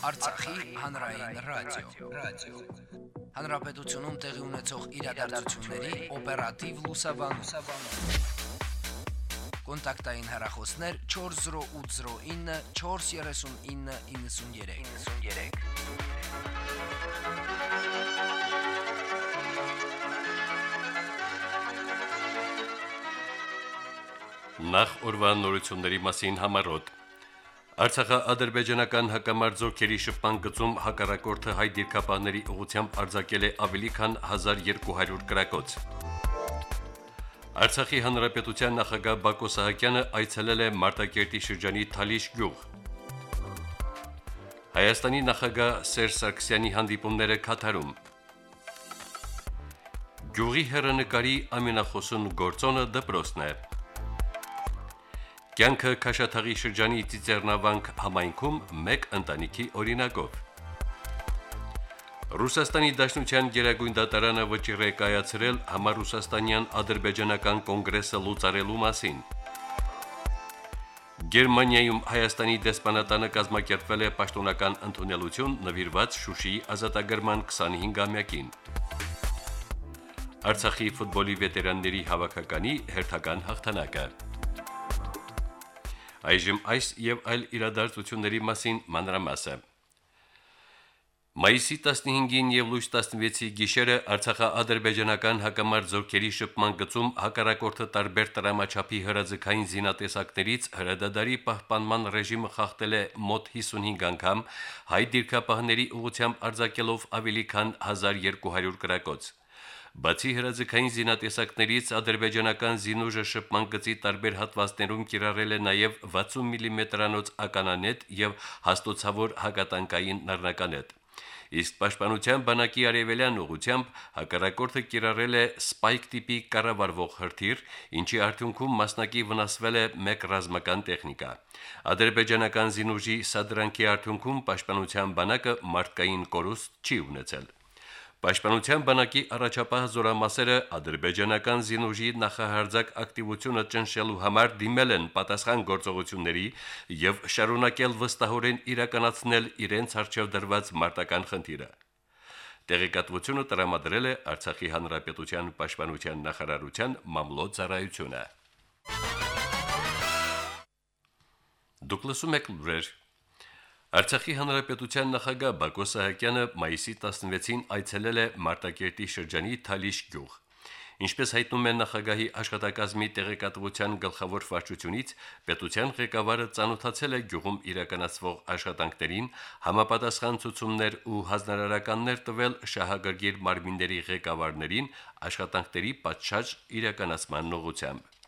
Արցախի հանրային ռադիո, ռադիո։ Հանրապետությունում տեղի ունեցող իրադարձությունների օպերատիվ լուսաբանում։ Կոնտակտային հեռախոսներ 40809 43993։ 93 Նախ օրվա նորությունների մասին համարոտ։ Արցախա-ադրբեջանական հակամարձօքերի շփման գծում հակառակորդը հայ դիրքապահների ուղությամբ արձակել է ավելի քան 1200 գրակոց։ Արցախի հանրապետության նախագահ Բակո Սահակյանը այցելել է Մարտակերտի շրջանի Թալիշ գյուղ։ Հայաստանի նախագահ Սերժ Սարգսյանի հանդիպումները Քաթարում։ Գյուղի հերանկարի ամենախոսուն գործոնը դպրոցն է։ Կյանքը Քաշաթաղի շրջանի Ծիծեռնավանք համայնքում մեկ ընտանիքի օրինակով։ Ռուսաստանի Դաշնության Գերագույն դատարանը վճիռ է կայացրել համառուսաստանյան ադրբեջանական կոնգրեսը լուծարելու մասին։ Գերմանիայում Հայաստանի դեսպանատանը կազմակերպվել է պաշտոնական ընդունելություն նվիրված Շուշիի ազատագրման 25-ամյակին։ Արցախի ֆուտբոլի վետերանների հավաքականի հերթական հաղթանակը։ Այժմ այս եւ այլ իրադարձությունների մասին մանրամասը։ Մայիսի 15-ին եւ լույս 16-ի գիշերը Արցախա-ադրբեջանական հակամարտ զորքերի շփման գծում հակառակորդը տարբեր տրամաչափի հրաձգային զինատեսակներից հրադադարի պահպանման ռեժիմը խախտել է մոտ 55 անգամ, հայ դիրքապահների ուղությամբ արձակելով ավելի քան 1200 գրակոց։ Բացի հրաձգային զինատեսակներից ադրբեջանական զինուժը շփման գծի տարբեր հատվածներում կիրառել է նաև 60 մմ-անոց ականանետ եւ հաստոցավոր հակատանկային նռնականետ։ Իսկ պաշտպանության բանակի արևելյան ուղությամբ հակառակորդը կիրառել է սպայք տիպի կառավարվող հրթիռ, ինչի արդյունքում մասնակի վնասվել է մեկ ռազմական տեխնիկա։ Ադրբեջանական զինուժի սադրանքի արդյունքում պաշտպանության բանակը մարդկային կորուստ չի ունեցել։ Պաշտպանության բանակի առաջապահ զորամասերը ադրբեջանական զինուժի նախահարձակ ակտիվությունը ճնշելու համար դիմել են պատասխան գործողությունների եւ շարունակել վստահորեն իրականացնել իրենց արժեվ դրված մարտական խնդիրը։ Տեղեկատվությունը տրամադրել է Արցախի հանրապետության պաշտպանության նախարարության մամլոյ ծառայությունը։ Դուք լսում եք լուրեր Արցախի հանրապետության նախագահ Բակո Սահակյանը մայիսի 16-ին այցելել է Մարտակերտի շրջանի Թալիշ գյուղ։ Ինչպես հայտնում է նախագահի աշխատակազմի տեղեկատվության գլխավոր վարչությունից, պետության ղեկավարը ցանոթացել է գյուղում իրականացվող աշխատանքներին, համապատասխան ցուցումներ ու հանրարարականներ տվել շահագրգիռ մարմինների ղեկավարներին աշխատանքների պատշաճ իրականացման ուղղությամբ։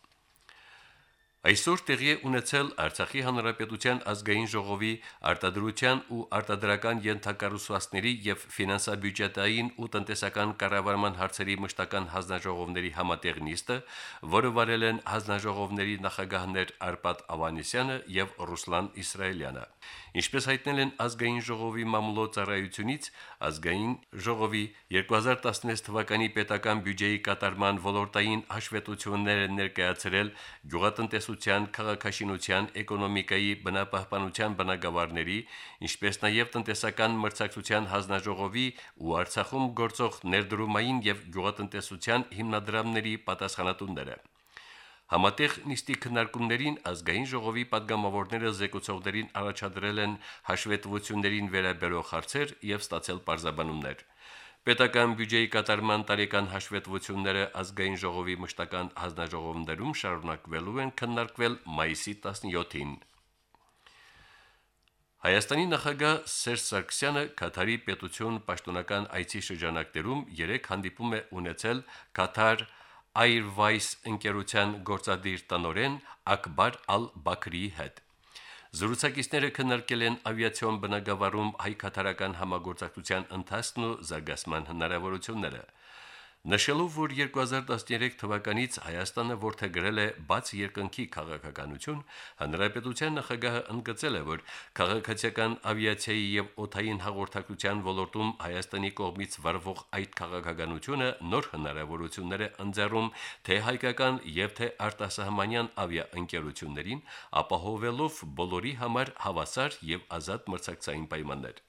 Այսօր տեղի է ունեցել Արցախի Հանրապետության ազգային ժողովի արտադրության ու արտադրական յենթակառուցվածքների եւ ֆինանսա-բյուջետային ու տնտեսական կառավարման հարցերի մշտական հանձնաժողովների համատեղ նիստը, որը վարել են հանձնաժողովների նախագահներ Արպատ Ավանեսյանը եւ Ռուսլան Իսրայելյանը։ Ինչպես հայտնել են ազգային ժողովի մամուլոյ ծառայությունից, ազգային ժողովի 2016 թվականի պետական բյուջեի կատարման ոլորտային հաշվետվությունները ներկայացրել գյուղատնտեսության, քաղաքաշինության, էկոնոմիկայի, բնապահպանության բնագավառների, ինչպես նաև տնտեսական մրցակցության հանձնաժողովի ու Արցախում գործող ներդրումային եւ գյուղատնտեսության հիմնադրամների պատասխանատունները։ Համատեղ նիստի քննարկումներին ազգային ժողովի падգամավորները զեկուցողներին առաջադրել են հաշվետվություններին վերաբերող հարցեր եւ ստացել պարզաբանումներ։ Պետական բյուջեի կատարման տարեկան հաշվետվությունները ազգային ժողովի մշտական հանձնաժողովներում շարունակվելու են քննարկվել մայիսի 17-ին։ Հայաստանի նախագահ Սերժ Սարգսյանը Կատարի պետություն պաշտոնական այցի շրջանակներում 3 հանդիպում է ունեցել Կատար Airways ընկերության գործադիր տնորեն Ակբար Ալ-Բաքրի հետ։ Զրուցակիցները քննարկել են ավիացիոն բնագավառում հայ-կատարական համագործակցության ընթացքն ու զարգացման հնարավորությունները։ Նշելով, որ 2013 թվականից Հայաստանը ворթեգրել է բաց երկնքի քաղաքականություն, հանրապետության նախագահը ընդգծել է, որ քաղաքացիական ավիացիայի եւ օթային հաղորդակցության ոլորտում Հայաստանի կողմից վարվող այդ քաղաքականությունը նոր հնարավորություններ է ընձեռում թե հայկական եւ թե արտասահմանյան ավիաընկերություններին, ապահովելով բոլորի համար հավասար եւ ազատ մրցակցային պայմաններ։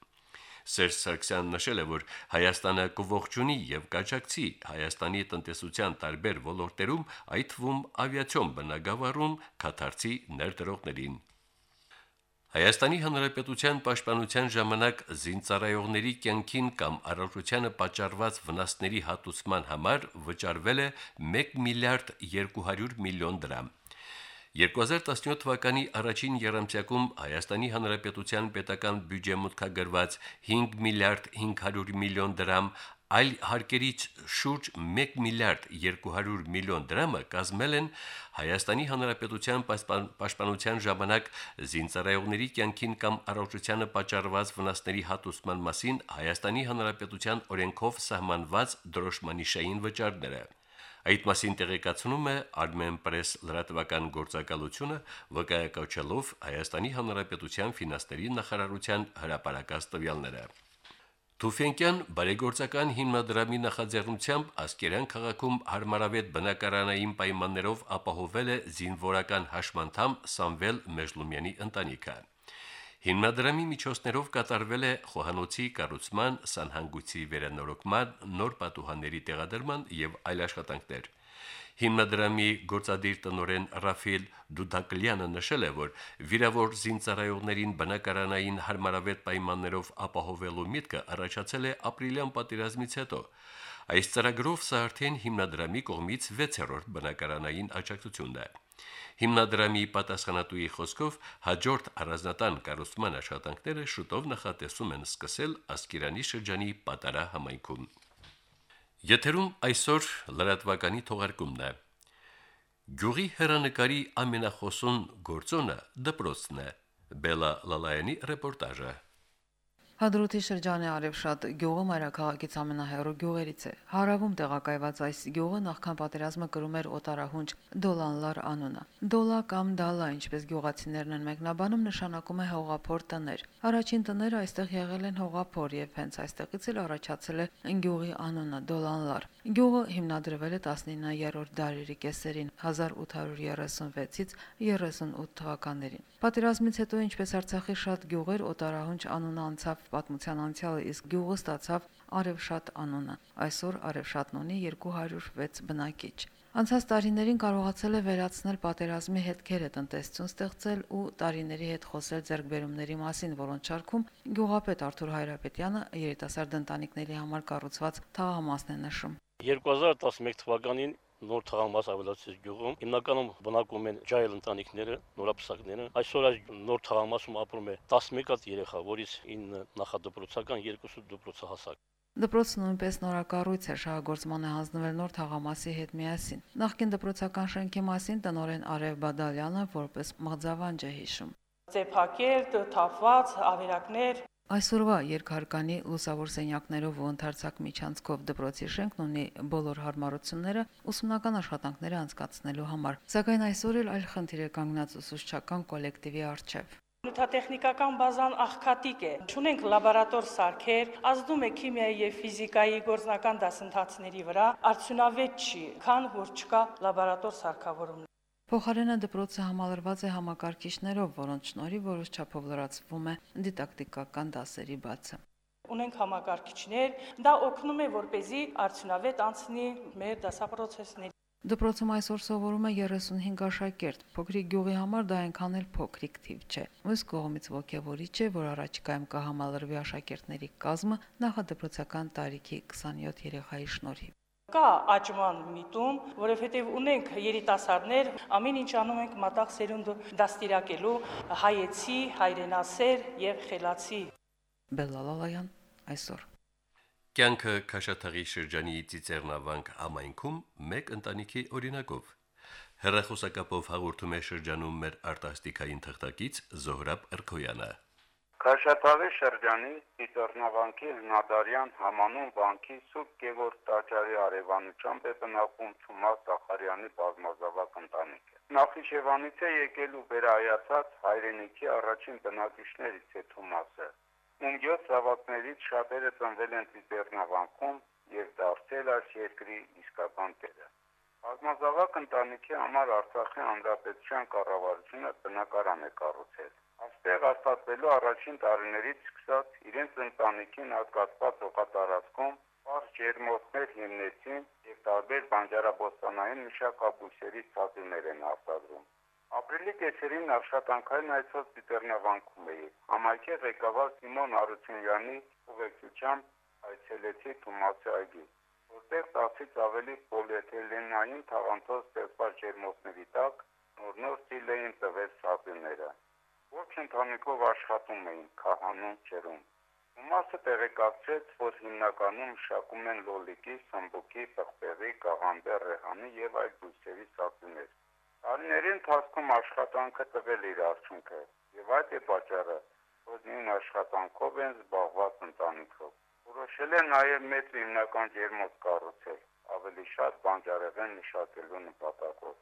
Սերժ Սարգսյանն նշել է, որ Հայաստանը կողողջունի եւ կաջակցի Հայաստանի տնտեսության տարբեր ոլորտերում, այդ թվում ավիացիոն բնագավառում կաթարցի ներդրողներին։ Հայաստանի Հանրապետության պաշտպանության ժամանակ զինծառայողների կյանքին կամ առողջությանը պատճառված վնասների հատուցման համար վճարվել է 1 միլիարդ 200 միլիոն դրամ։ 2017 թվականի առաջին երամսյակում Հայաստանի Հանրապետության պետական բյուջե մուտքագրված 5 միլիարդ 500 միլիոն դրամ այլ հարկերից շուրջ 1 միլիարդ 200 միլիոն դրամը կազմել են Հայաստանի Հանրապետության պաշտպանության ժամանակ զինծառայողների կյանքին կամ առողջությանը պատճառված վնասների հատուցման մասին Հայաստանի Հանրապետության օրենքով սահմանված դրոշմանիշային վճարները։ Այդ մասին տեղեկացնում է Armen Press լրատվական գործակալությունը, վկայակոչելով Հայաստանի Հանրապետության ֆինանսների նախարարության հրապարակած տվյալները։ Թուֆենկյան բարեգործական հիմնադրամի նախաձեռնությամբ Ասկերան քաղաքում հարմարավետ բնակարանային պայմաններով ապահովել է զինվորական հաշմանդամ Սամվել Մեժլումյանի ընտանիքը։ Հիմնադրամի միջոցներով կատարվել է խոհանոցի կառուցման, սանհանգույցի վերանորոգման, նոր պատուհանների տեղադրման եւ այլ աշխատանքներ։ Հիմնադրամի գործադիր տնօրեն Ռաֆիլ Դուդակլյանը նշել է, որ վիրավոր զինծառայողներին բնակարանային հարմարավետ պայմաններով ապահովելու միտքը առաջացել է ապրիլյան պատերազմից հետո։ Այս ծրագրով սա արդեն հիմնադրամի կողմից 6-րդ բնակարանային աջակցությունն է։ Հիմնադրամի պատասխանատուի խոսքով հաջորդ առանձնատան կառուցման աշխատանքները շուտով նախատեսում են սկսել Ասկերանի շրջանի Պատարա համայնքում։ Եթերում այսօր լրատվականի թողարկումն է։ Գյուղի հերանեկարի ամենախոսուն գործոնը դպրոցն է։ Բելա Լալայանի ռեպորտաժը։ Հադրութի շրջանի Արևշատ գյուղը մայրաքաղաքից ամենահեռու գյուղերից է։ Հարավում տեղակայված այս գյուղը նախքան պատերազմը կրում էր օտարահունչ Դոլանլար անունը։ Դոլա կամ Դալա, ինչպես գյուղացիներն են մեկնաբանում, նշանակում է հողափոր տներ։ Առաջին տները այստեղ եղել են հողափոր եւ հենց այստեղից էլ առաջացել է գյուղի անունը Դոլանլար։ Գյուղը հիմնադրվել է 19-րդ դարերի կեսերին 1836-ից 38 թվականներին։ Պատերազմից հետո, ինչպես Արցախի շատ գյուղեր օտարահունչ անունը անցավ պատմության անցյալը, իսկ գյուղը ստացավ Արևշատ անունը։ Այսօր Արևշատն ունի 206 բնակիչ։ Անցած տարիներին կարողացել է վերացնել պատերազմի հետքերը, տնտեսություն ստեղծել ու տարիների հետ խոսել ձեռքբերումների մասին, որոնց շարքում գյուղապետ Արթուր Հայրապետյանը երիտասարդ ընտանիքների համար կառուցված թաղամասն է նշում։ 2011 թվականին նոր թաղամաս ավելացած գյուղում հիմնականում բնակվում են ջայլ ընտանիքները, նորապսակները։ Այսօր այս նոր թաղամասում ապրում է 11 հատ երեխա, որից 9 նախադպրոցական, 2 դպրոցահասակ։ Դպրոցը նույնպես նորակառույց է շահագործման է հանձնվել նոր թաղամասի հետ միասին։ Նախկին դպրոցական շենքի մասին տնորեն Արև Բադալյանը որպես մղձավանջ է հիշում։ Ձեփակեր, թափված, ավերակներ, Այսօրվա երկհարկանի լուսավոր սենյակներով ու ընդարձակ միջանցքով դպրոցի շենքն ունի բոլոր հարմարությունները ուսումնական աշխատանքները անցկացնելու համար, սակայն այսօր էլ այլ խնդիր է կանգնած ուսուցչական կոլեկտիվի առջև։ Նյութատեխնիկական բազան աղքատիկ է։ Չունենք լաբորատոր սարքեր, ազդում է քիմիայի եւ ֆիզիկայի գործնական դասընթացների վրա, արդյունավետ չի, քան որ չկա լաբորատոր սարքավորում։ Փոխարենը դպրոցը համալրված է համակարգիչներով, որոնց շնորհիվ որոշ չափով լրացվում է դիդակտիկական դասերի բացը ունենք համակարգիչներ, դա օգնում է, որ เป զի արդյունավետ անցնի մեր դասապրոցեսների Դպրոցում այսօր սովորում է 35 աշակերտ։ Փոքրիկ գյուղի համար դա այնքան էլ փոքրիկ թիվ չէ։ Մյուս կողմից ողջևորիչ է, որ առաջիկայում կհամալրվի աշակերտների կազմը նախադպրոցական տարիքի 27 երեխայի շնորհիվ կա աճման միտում, որովհետև ունենք երիտասարդներ, ամեն ինչ անում ենք մտաղ սերունդը դաստիարակելու հայեցի, հայրենասեր եւ խելացի։ Բելալալայան այսօր Կյանքը Քաշաթաղի շրջանի Ծիծեռնավանք համայնքում մեկ ընտանիքի օրինակով հերախոսակապով հաղորդում է շրջանում մեր արտասթիկային թղթակից Զոհրաբ Էրքոյանը։ Քաշաթաղի շրջանի Տիտեռնավանքի հնադարյան համանուն բանկի Սուրբ Գևորգ տաճարի արևանությամբ է բնակվում Թումա Սախարյանի բազմազավակ ընտանիքը։ Նախիջևանից է եկել ու վերայացած հայրենիքի առաջին բնակիչներից է Թումասը։ Ում 7 զավակներից շատերը ծնվել են Տիտեռնավանքում եւ դարձել այս երկրի իսկական տերը։ Բազմազավակ ընտանիքի համար Արցախի հանրապետության կառավարությունը բնակարան է կառուցել Այստեղ աշխատվելու առաջին տարիներից սկսած իրենց ընտանիքին հատկացված օկատարածքում բարձ ջերմոցներ հիմնեցին եւ տարբեր բանջարաբոստանային մշակաբույսերի ցածիներ են արտադրում։ Ապրիլի կեսերին աշխատանքային այցով Տիտեռնավանքում էի։ Համայնքի ղեկավար Սիմոն Արությունյանի ուղեկցությամբ այցելեցի Թումացի այգի, որտեղ 10-ից ավելի պոլիէթիլենային թաղանթով ստեղծված ջերմոցների տակ նոր-նոր ծիլ էին տվել ցածիները ոչ ընտանիքով աշխատում էին քահանում ջերում։ Ումասը տեղեկացրեց, որ հիմնականում մշակում են լոլիկի, սմբուկի, պղպեղի, կաղամբե, ռեհանի եւ այլ բույսերի սացուներ։ Տարիների ընթացքում աշխատանքը տվել իր արդյունքը եւ այդ է պատճառը, որ նույն աշխատանքով են զբաղված ընտանիքով։ Որոշել են նաեւ մեծ հիմնական ջերմոց կառուցել, ավելի շատ բանջարեղեն մշակելու նպատակով։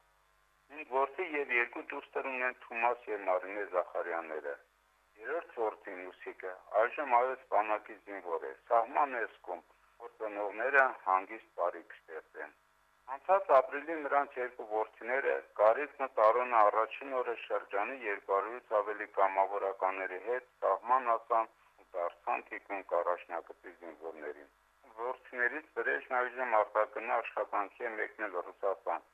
Իմ որդի եւ երկու դուստր ունեն Թումաս եւ Մարինե Զախարյանները։ Երրորդ որդին Ուսիկը այժմ այոց բանակի զինվոր է։ Սահման է սկում, որ ծնողները հանգիստ բարիք ստեղծեն։ Անցած ապրիլի նրանց երկու որդիները Կարիծնը տարոնը առաջին օրը շրջանի 200-ից ավելի կամավորականների հետ սահման ասան ու դարձան թիկուն կարաշնակցի զինվորներին։ Որդիներից վրեժն այժմ արտակնա աշխատանքի է մեկնել Ռուսաստան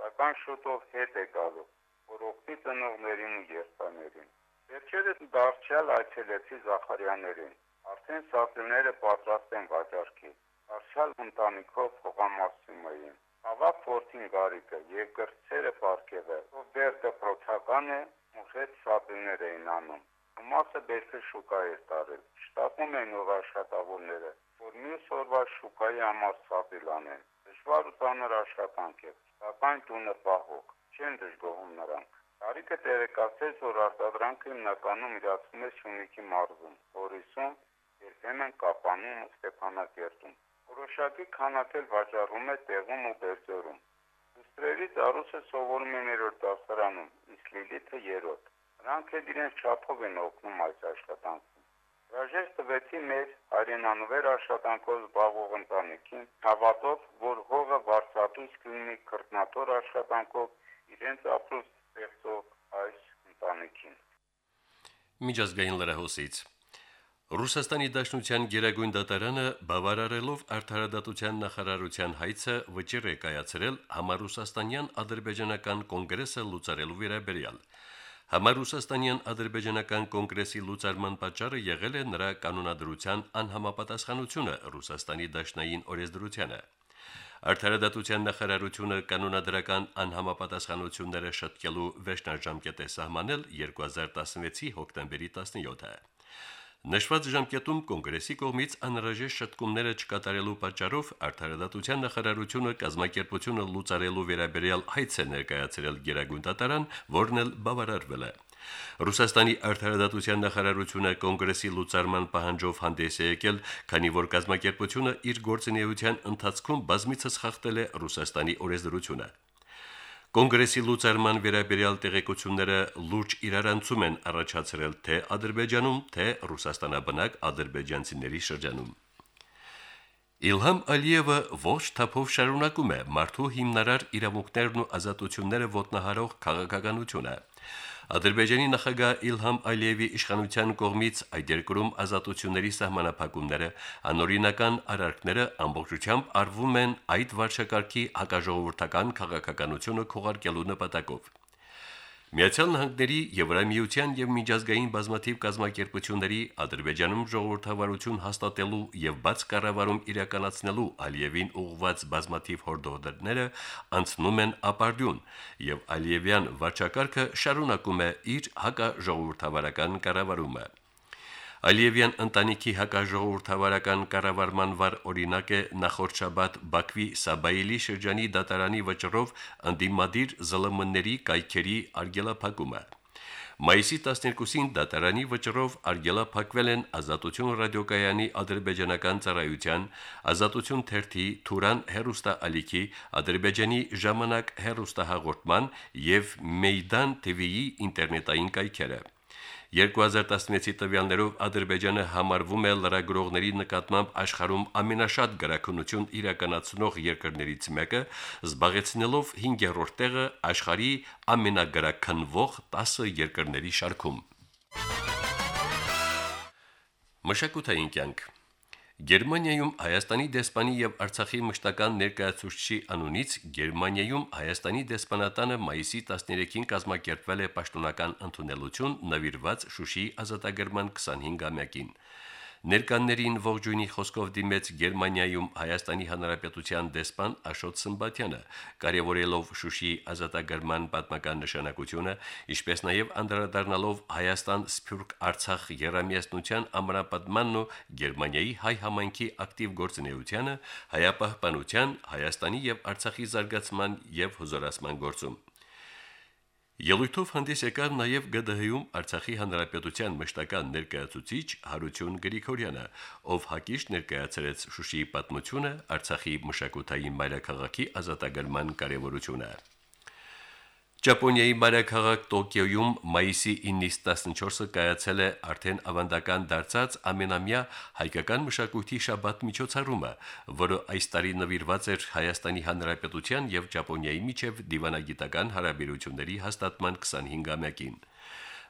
սակայն շուտով հետ է գալու, որ օգնի ծնողներին ու երեխաներին։ Վերջերս դարձյալ այցելեցի Զախարյաններին։ Արդեն սատիները պատրաստ են վաճառքի։ Արշալ ընտանիքով հողամասում էին։ Ավակ ֆորտին գարիկը եւ գրծերը պարկևը, ով դեր դպրոցական է, ուղղեց սատիներ էին անում։ Մասը բերքը շուկա էր տարել։ Շտապում են ով աշխատավորները, որ մյուս օրվա շուկայի համար սատիլ անեն։ Դժվար ու ծանր աշխատանք է սակայն տունը պահող չեն դժգոհում նրանք։ Տարիքը տեղեկացրեց, որ արտադրանքը հիմնականում իրացվում է Շունիկի մարզում, Հորիսում, երբեմն Կապանում ու Ստեփանակերտում։ Որոշակի քանակել վաճառում է տեղում ու Բերձորում։ Դուստրերից Արուսը սովորում է երրորդ դասարանում, իսկ Լիլիթը երրորդ։ Նրանք էլ իրենց չափով են օգնում այս աշխատանքում։ Հրաժեշտ տվեցի մեր հայրենանվեր աշխատանքով զբաղվող ընտանիքին, հավատով, որ հողը վարձատույց կլինի քրտնատոր աշխատանքով իրենց ապրուստ ստեղծող այս ընտանիքին։ Միջազգային լրահոսից Ռուսաստանի Դաշնության Գերագույն դատարանը բավարարելով արդարադատության նախարարության հայցը վճիռ է կայացրել համառուսաստանյան ադրբեջանական կոնգրեսը լուծարելու վերաբերյալ։ Համառուսաստանյան ադրբեջանական կոնգրեսի լուծարման պատճառը եղել է նրա կանոնադրության անհամապատասխանությունը Ռուսաստանի Դաշնային օրենսդրությանը։ Արդարադատության նախարարությունը կանոնադրական անհամապատասխանությունները շտկելու վերջնաժամկետ է սահմանել 2016-ի հոկտեմբերի 17-ը։ Նշված ժամկետում կոնգրեսի կողմից անհրաժեշտ շտկումները չկատարելու պատճառով արդարադատության նախարարությունը կազմակերպությունը լուծարելու վերաբերյալ հայց է ներկայացրել Գերագույն դատարան, որն էլ բավարարվել է։ Ռուսաստանի արդարադատության նախարարությունը կոնգրեսի լուծարման պահանջով հանդես է եկել, քանի որ կազմակերպությունը իր գործունեության ընթացքում բազմիցս խախտել է Ռուսաստանի օրենսդրությունը։ Կոնգրեսի լուծարման վերաբերյալ տեղեկությունները լուրջ իրարանցում են առաջացրել թե Ադրբեջանում, թե Ռուսաստանաբնակ ադրբեջանցիների շրջանում։ Իլհամ Ալիևը ոչ թափով շարունակում է մարդու հիմնարար իրավունքներն ու ազատությունները ոտնահարող քաղաքականությունը։ Ադրբեջանի նախագահ Իլհամ Ալիևի իշխանության կողմից այդ երկրում ազատությունների սահմանափակումները, անօրինական արարքները ամբողջությամբ արվում են այդ վարչակարգի հակաժողովրդական քաղաքականությունը քողարկելու նպատակով։ Միացյալ Նահանգների Եվրամիության եւ միջազգային բազմաթիվ կազմակերպությունների Ադրբեջանում ժողովրդավարություն հաստատելու եւ բաց կառավարում իրականացնելու Ալիևին ուղղված բազմաթիվ հորդորները անցնում են ապարդյուն եւ Ալիևյան վարչակարգը շարունակում է իր հակաժողովրդավարական կառավարումը։ Ալիևյան ընտանիքի հակաժողովրդավարական կառավարման վար օրինակ է նախորդ շաբաթ Բաքվի Սաբայելի շրջանի դատարանի վճռով անդիմադիր ԶԼՄ-ների կայքերի արգելափակումը։ Մայիսի 12-ին դատարանի վճռով արգելափակվել են Ազատություն ռադիոկայանի ադրբեջանական ծառայության, Ազատություն թերթի, Թուրան հերոստա Ալիքի, Ադրբեջանի ժամանակ հերոստահաղորդման եւ Մեյդան TV-ի ինտերնետային կայքերը։ 2016-ի տվյալներով Ադրբեջանը համարվում է լրագրողների նկատմամբ աշխարհում ամենաշատ գրաքննություն իրականացնող երկրներից մեկը, զբաղեցնելով 5-րդ տեղը աշխարհի ամենագրաքննվող 10 երկրների շարքում։ Մշակութային կյանք Գերմանիայում Հայաստանի դեսպանի եւ Արցախի մշտական ներկայացուցչի անունից Գերմանիայում Հայաստանի դեսպանատանը մայիսի 13-ին կազմակերպվել է պաշտոնական ընդունելություն նվիրված Շուշիի ազատագրման 25-ամյակին։ Ներկաններին ողջույնի խոսքով դիմեց Գերմանիայում Հայաստանի Հանրապետության դեսպան Աշոտ Սմբատյանը, կարևորելով Շուշիի ազատագրման պատմական նշանակությունը, ինչպես նաև անդրադառնալով Հայաստան Սփյուռք Արցախ երամիասնության ամրապատմանն ու Գերմանիայի հայ համայնքի ակտիվ գործունեությանը հայապահպանության, Հայաստանի եւ Արցախի զարգացման եւ հզորացման գործում։ Ելույթով հանդես եկավ նաև ԳԴՀ-ում Արցախի հանրապետության մշտական ներկայացուցիչ Հարություն Գրիգորյանը, ով հակիշտ ներկայացրեց Շուշիի պատմությունը, Արցախի մշակութային մայրաքաղաքի ազատագրման կարևորությունը։ Ճապոնիայի մայրաքաղաք Տոկիոյում մայիսի 9-ից 14-ը կայացել է արդեն ավանդական դարձած ամենամյա հայկական մշակույթի շաբաթ միջոցառումը, որը այս տարի նվիրված էր Հայաստանի Հանրապետության եւ Ճապոնիայի միջև դիվանագիտական հարաբերությունների հաստատման 25-ամյակին։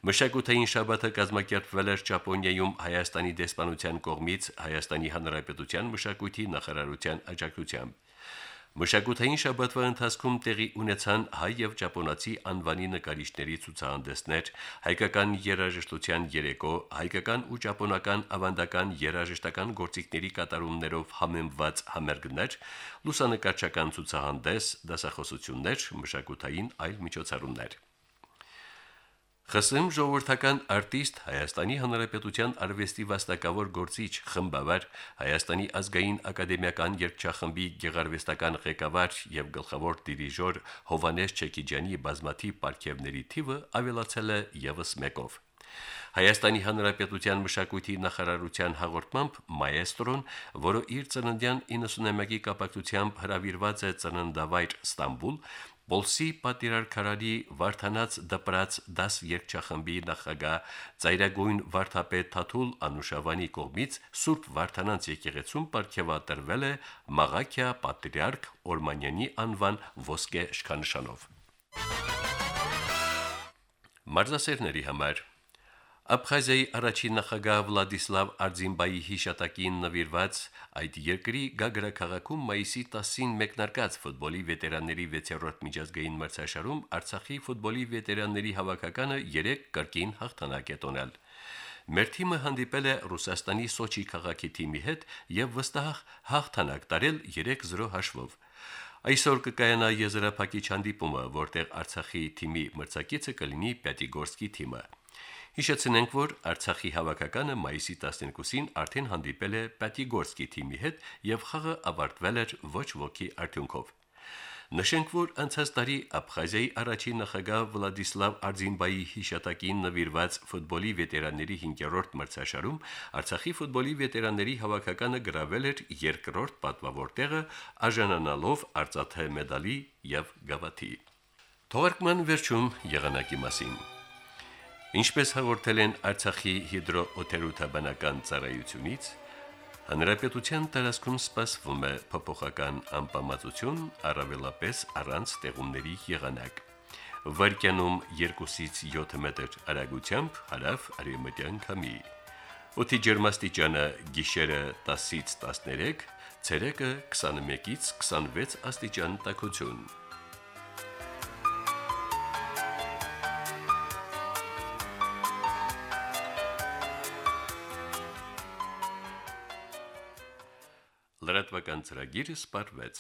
Մշակութային շաբաթը կազմակերպվել էր Ճապոնիայում Հայաստանի դեսպանության կողմից Հայաստանի Հանրապետության մշակույթի նախարարության աջակցությամբ։ Մշակութային շաբաթվա ընթացքում տեղի ունեցան հայ եւ ճապոնացի անվանի նկարիչների ցուցահանդեսներ, հայկական երաժշտության երեկո, հայկական ու ճապոնական ավանդական երաժշտական գործիքների կատարումներով համեմված համերգներ, լուսանկարչական ցուցահանդես, դասախոսություններ, մշակութային այլ միջոցառումներ։ ԽՍՀՄ ժողովրդական արտիստ Հայաստանի Հանրապետության արվեստի վաստակավոր գործիչ խմբավար Հայաստանի ազգային ակադեմիական երգչախմբի գեղարվեստական ղեկավար եւ գլխավոր դիրիժոր Հովանես Չեկիջյանի բազմաթիվ պարգևների թիվը ավելացել է եւս մեկով։ Հայաստանի Հանրապետության մշակույթի նախարարության հաղորդմամբ մայեստրոն, որը իր ծննդյան 91-ի կապակցությամբ հրավիրված է ծննդավայր Ստամբուլ, Պոլսի պատիրարքարարի Վարդանաց դպրած 10 երգչախմբի նախագահ Ծայրագույն Վարդապետ Թաթուլ Անուշավանի կողմից Սուրբ Վարդանանց եկեղեցում ապարգևատրվել է Մաղաքիա Պատրիարք Օրմանյանի անվան ոսկե շքանշանով։ Մարզասերների համար Աբխազիայի առաջին նախագահ Վլադիսլավ Արձինբայի հիշատակին նվիրված այդ երկրի Գագրա քաղաքում մայիսի 10-ին մեկնարկած ֆուտբոլի վետերանների 6-րդ միջազգային մրցաշարում Արցախի ֆուտբոլի վետերանների հավաքականը 3 կրկին հաղթանակ է տոնել։ Մեր թիմը հանդիպել է Ռուսաստանի Սոչի քաղաքի թիմի հետ եւ վստահ հաղթանակ տարել 3-0 հաշվով։ Այսօր կկայանա եզրափակիչ հանդիպումը, որտեղ Արցախի թիմի մրցակիցը կլինի Պյատիգորսկի թիմը։ Հիշեցնենք, որ Արցախի հավաքականը մայիսի 12-ին արդեն հանդիպել է Պատիգորսկի թիմի հետ եւ խաղը ավարտվել էր ոչ ոքի արդյունքով։ Նշենք, որ անցած տարի Աբխազիայի առաջին նախագահ Վլադիսլավ Արձինբայի հիշատակին նվիրված ֆուտբոլի վետերանների 5-րդ մրցաշարում Արցախի ֆուտբոլի վետերանների հավաքականը գրավել էր երկրորդ պատվավոր տեղը, արժանանալով արծաթե մեդալի եւ գավաթի։ Թողարկման վերջում եղանակի մասին։ Ինչպես հաղորդել են Արցախի հիդրոօթերոթաբանական ծառայությունից, հանրապետության տարածքում սպասվում է փոփոխական անպամացություն, առավելապես առանց տեղումների եղանակ։ Վարկյանում 2-ից 7 մետր արագությամբ հարավ արևմտյան քամի։ Օդի ջերմաստիճանը գիշերը 10-ից 13, ցերեկը 21-ից 26 աստիճան տաքություն։ լրատվական ծրագիրը սպարվեց։